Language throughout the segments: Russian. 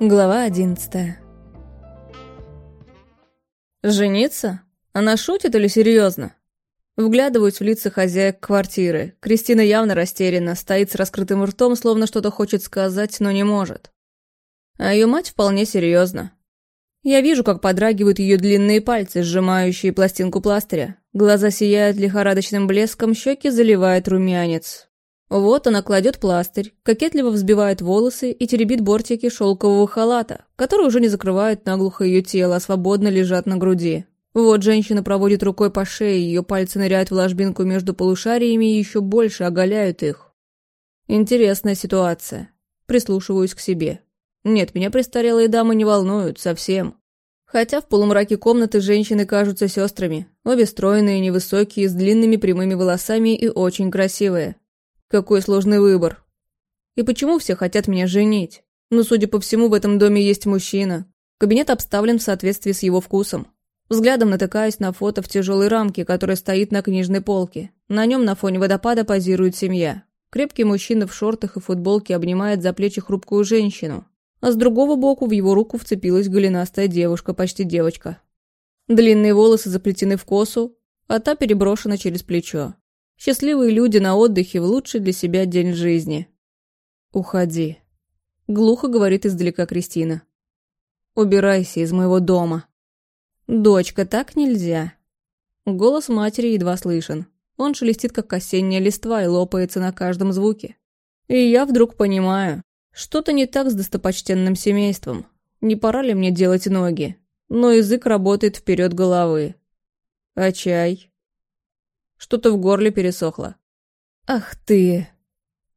Глава одиннадцатая. «Жениться? Она шутит или серьезно?» Вглядываюсь в лица хозяек квартиры. Кристина явно растеряна, стоит с раскрытым ртом, словно что-то хочет сказать, но не может. А ее мать вполне серьезно. Я вижу, как подрагивают ее длинные пальцы, сжимающие пластинку пластыря. Глаза сияют лихорадочным блеском, щеки заливает румянец. Вот она кладет пластырь, кокетливо взбивает волосы и теребит бортики шелкового халата, которые уже не закрывают наглухо ее тело, а свободно лежат на груди. Вот женщина проводит рукой по шее, ее пальцы ныряют в ложбинку между полушариями и еще больше оголяют их. Интересная ситуация. Прислушиваюсь к себе. Нет, меня престарелые дамы не волнуют, совсем. Хотя в полумраке комнаты женщины кажутся сестрами. Обе стройные, невысокие, с длинными прямыми волосами и очень красивые. Какой сложный выбор. И почему все хотят меня женить? Ну, судя по всему, в этом доме есть мужчина. Кабинет обставлен в соответствии с его вкусом. Взглядом натыкаюсь на фото в тяжелой рамке, которая стоит на книжной полке. На нем на фоне водопада позирует семья. Крепкий мужчина в шортах и футболке обнимает за плечи хрупкую женщину. А с другого боку в его руку вцепилась голенастая девушка, почти девочка. Длинные волосы заплетены в косу, а та переброшена через плечо. Счастливые люди на отдыхе в лучший для себя день жизни. «Уходи», — глухо говорит издалека Кристина. «Убирайся из моего дома». «Дочка, так нельзя». Голос матери едва слышен. Он шелестит, как осенняя листва, и лопается на каждом звуке. И я вдруг понимаю, что-то не так с достопочтенным семейством. Не пора ли мне делать ноги? Но язык работает вперед головы. А чай? Что-то в горле пересохло. «Ах ты!»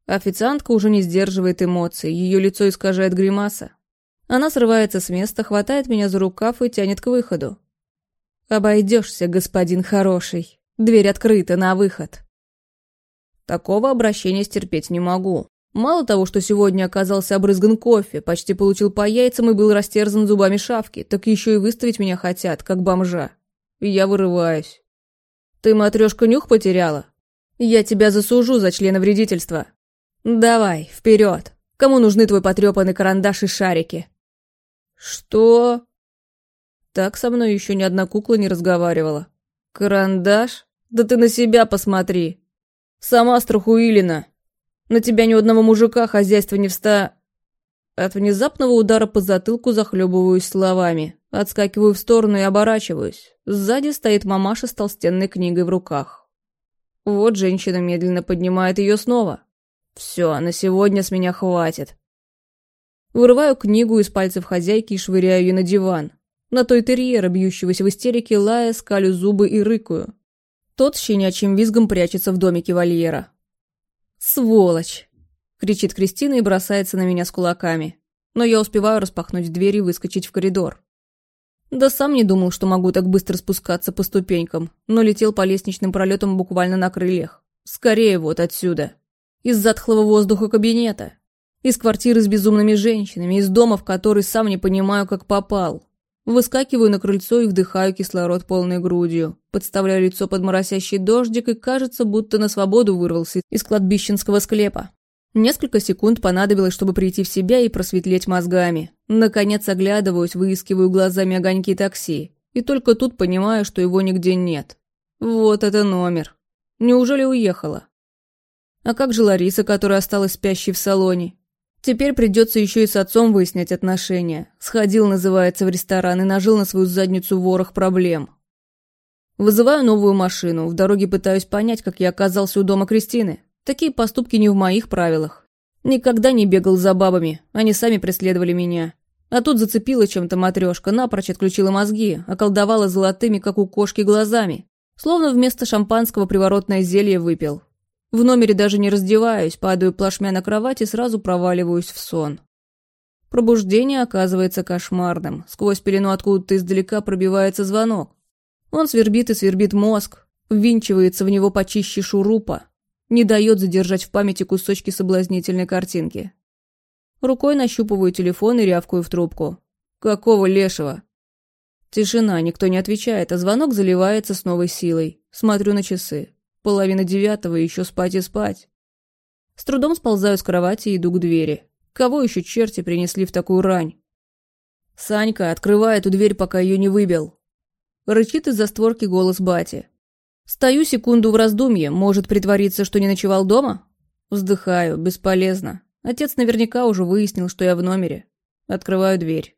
Официантка уже не сдерживает эмоций, ее лицо искажает гримаса. Она срывается с места, хватает меня за рукав и тянет к выходу. «Обойдешься, господин хороший. Дверь открыта, на выход». Такого обращения стерпеть не могу. Мало того, что сегодня оказался обрызган кофе, почти получил по яйцам и был растерзан зубами шавки, так еще и выставить меня хотят, как бомжа. И я вырываюсь. Ты, матрешка, нюх потеряла? Я тебя засужу за члена вредительства. Давай, вперед. Кому нужны твой потрепанный карандаш и шарики? Что? Так со мной еще ни одна кукла не разговаривала. Карандаш? Да ты на себя посмотри. Сама страхуилина. На тебя ни одного мужика хозяйство не вста... От внезапного удара по затылку захлебываюсь словами. Отскакиваю в сторону и оборачиваюсь. Сзади стоит мамаша с толстенной книгой в руках. Вот женщина медленно поднимает ее снова. Все, на сегодня с меня хватит. Вырываю книгу из пальцев хозяйки и швыряю ее на диван. На той терьера, бьющегося в истерике, лая, скалю зубы и рыкаю. Тот с щенячьим визгом прячется в домике вольера. «Сволочь!» — кричит Кристина и бросается на меня с кулаками. Но я успеваю распахнуть дверь и выскочить в коридор. Да сам не думал, что могу так быстро спускаться по ступенькам, но летел по лестничным пролетам буквально на крыльях. Скорее вот отсюда. Из затхлого воздуха кабинета. Из квартиры с безумными женщинами, из дома, в который сам не понимаю, как попал. Выскакиваю на крыльцо и вдыхаю кислород полной грудью. Подставляю лицо под моросящий дождик и кажется, будто на свободу вырвался из кладбищенского склепа. Несколько секунд понадобилось, чтобы прийти в себя и просветлеть мозгами. Наконец оглядываюсь, выискиваю глазами огоньки такси. И только тут понимаю, что его нигде нет. Вот это номер. Неужели уехала? А как же Лариса, которая осталась спящей в салоне? Теперь придется еще и с отцом выяснять отношения. Сходил, называется, в ресторан и нажил на свою задницу ворох проблем. Вызываю новую машину. В дороге пытаюсь понять, как я оказался у дома Кристины. Такие поступки не в моих правилах. Никогда не бегал за бабами, они сами преследовали меня. А тут зацепила чем-то матрешка, напрочь отключила мозги, околдовала золотыми, как у кошки, глазами. Словно вместо шампанского приворотное зелье выпил. В номере даже не раздеваюсь, падаю плашмя на кровать и сразу проваливаюсь в сон. Пробуждение оказывается кошмарным. Сквозь пелену откуда-то издалека пробивается звонок. Он свербит и свербит мозг, ввинчивается в него почище шурупа, не дает задержать в памяти кусочки соблазнительной картинки. Рукой нащупываю телефон и рявкую в трубку. «Какого лешего?» Тишина, никто не отвечает, а звонок заливается с новой силой. Смотрю на часы. Половина девятого, еще спать и спать. С трудом сползаю с кровати и иду к двери. Кого еще черти принесли в такую рань? «Санька, открывай эту дверь, пока ее не выбил!» Рычит из-за створки голос бати. Стою секунду в раздумье, может притвориться, что не ночевал дома? Вздыхаю, бесполезно. Отец наверняка уже выяснил, что я в номере. Открываю дверь.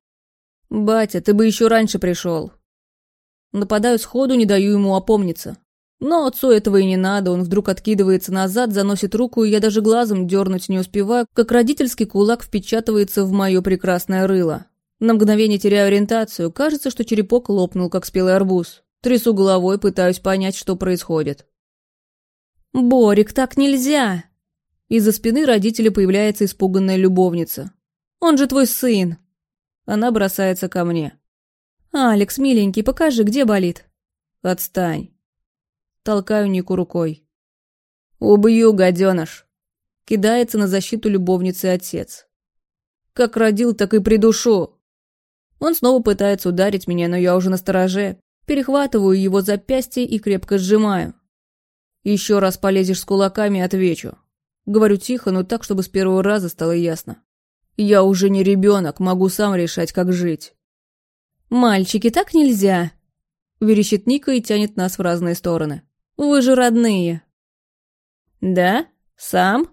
«Батя, ты бы еще раньше пришел!» Нападаю сходу, не даю ему опомниться. Но отцу этого и не надо, он вдруг откидывается назад, заносит руку, и я даже глазом дернуть не успеваю, как родительский кулак впечатывается в мое прекрасное рыло. На мгновение теряю ориентацию, кажется, что черепок лопнул, как спелый арбуз. Трясу головой, пытаюсь понять, что происходит. «Борик, так нельзя!» Из-за спины родителя появляется испуганная любовница. «Он же твой сын!» Она бросается ко мне. «Алекс, миленький, покажи, где болит?» «Отстань!» Толкаю Нику рукой. «Убью, гаденыш!» Кидается на защиту любовницы отец. «Как родил, так и придушу!» Он снова пытается ударить меня, но я уже на стороже. Перехватываю его запястье и крепко сжимаю. «Еще раз полезешь с кулаками, отвечу». Говорю тихо, но так, чтобы с первого раза стало ясно. «Я уже не ребенок, могу сам решать, как жить». «Мальчики, так нельзя!» Верещит Ника и тянет нас в разные стороны. Вы же родные». «Да? Сам?»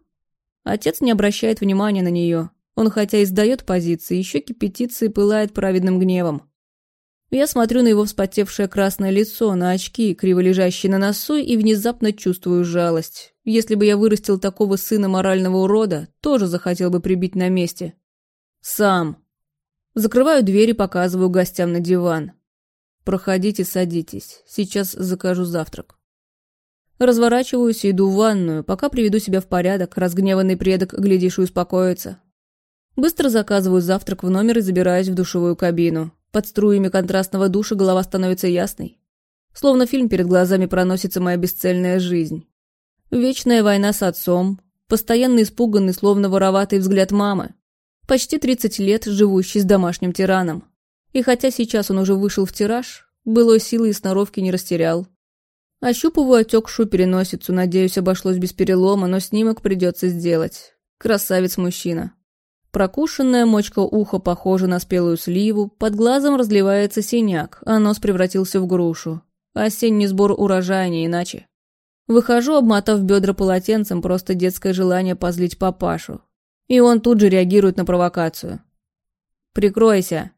Отец не обращает внимания на нее. Он хотя и сдает позиции, еще кипятится и пылает праведным гневом. Я смотрю на его вспотевшее красное лицо, на очки, криво лежащие на носу, и внезапно чувствую жалость. Если бы я вырастил такого сына морального урода, тоже захотел бы прибить на месте. Сам. Закрываю дверь и показываю гостям на диван. Проходите, садитесь. Сейчас закажу завтрак. Разворачиваюсь и иду в ванную, пока приведу себя в порядок, разгневанный предок, глядишь, успокоится. Быстро заказываю завтрак в номер и забираюсь в душевую кабину. Под струями контрастного душа голова становится ясной. Словно фильм перед глазами проносится моя бесцельная жизнь. Вечная война с отцом, постоянно испуганный, словно вороватый взгляд мамы. Почти 30 лет живущий с домашним тираном. И хотя сейчас он уже вышел в тираж, былой силы и сноровки не растерял, Ощупываю отекшую переносицу, надеюсь, обошлось без перелома, но снимок придется сделать. Красавец-мужчина. Прокушенная мочка уха похожа на спелую сливу, под глазом разливается синяк, а нос превратился в грушу. Осенний сбор урожая не иначе. Выхожу, обмотав бедра полотенцем, просто детское желание позлить папашу. И он тут же реагирует на провокацию. «Прикройся!»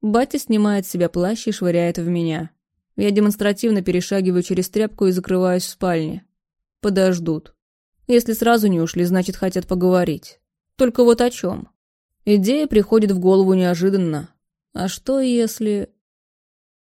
Батя снимает с себя плащ и швыряет в меня. Я демонстративно перешагиваю через тряпку и закрываюсь в спальне. Подождут. Если сразу не ушли, значит, хотят поговорить. Только вот о чем? Идея приходит в голову неожиданно. А что если...